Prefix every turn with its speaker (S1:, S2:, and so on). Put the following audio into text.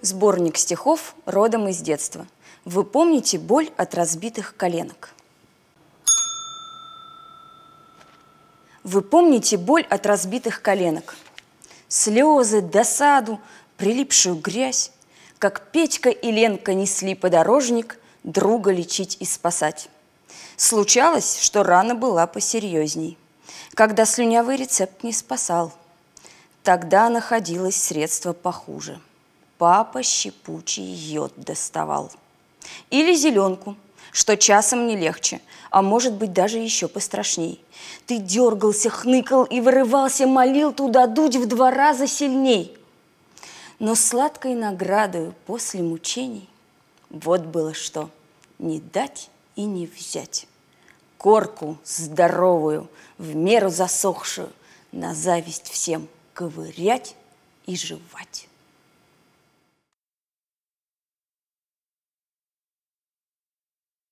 S1: Сборник стихов родом из детства. Вы помните боль от разбитых коленок? Вы помните боль от разбитых коленок? Слезы, досаду, прилипшую грязь, Как Петька и Ленка несли подорожник Друга лечить и спасать. Случалось, что рана была посерьезней, Когда слюнявый рецепт не спасал. Тогда находилось средство похуже. Папа щепучий йод доставал. Или зеленку, что часом не легче, а может быть даже еще пострашней. Ты дергался, хныкал и вырывался, молил туда дуть в два раза сильней. Но сладкой наградою после мучений вот было что – не дать и не взять. Корку здоровую, в меру засохшую, на зависть всем ковырять и жевать.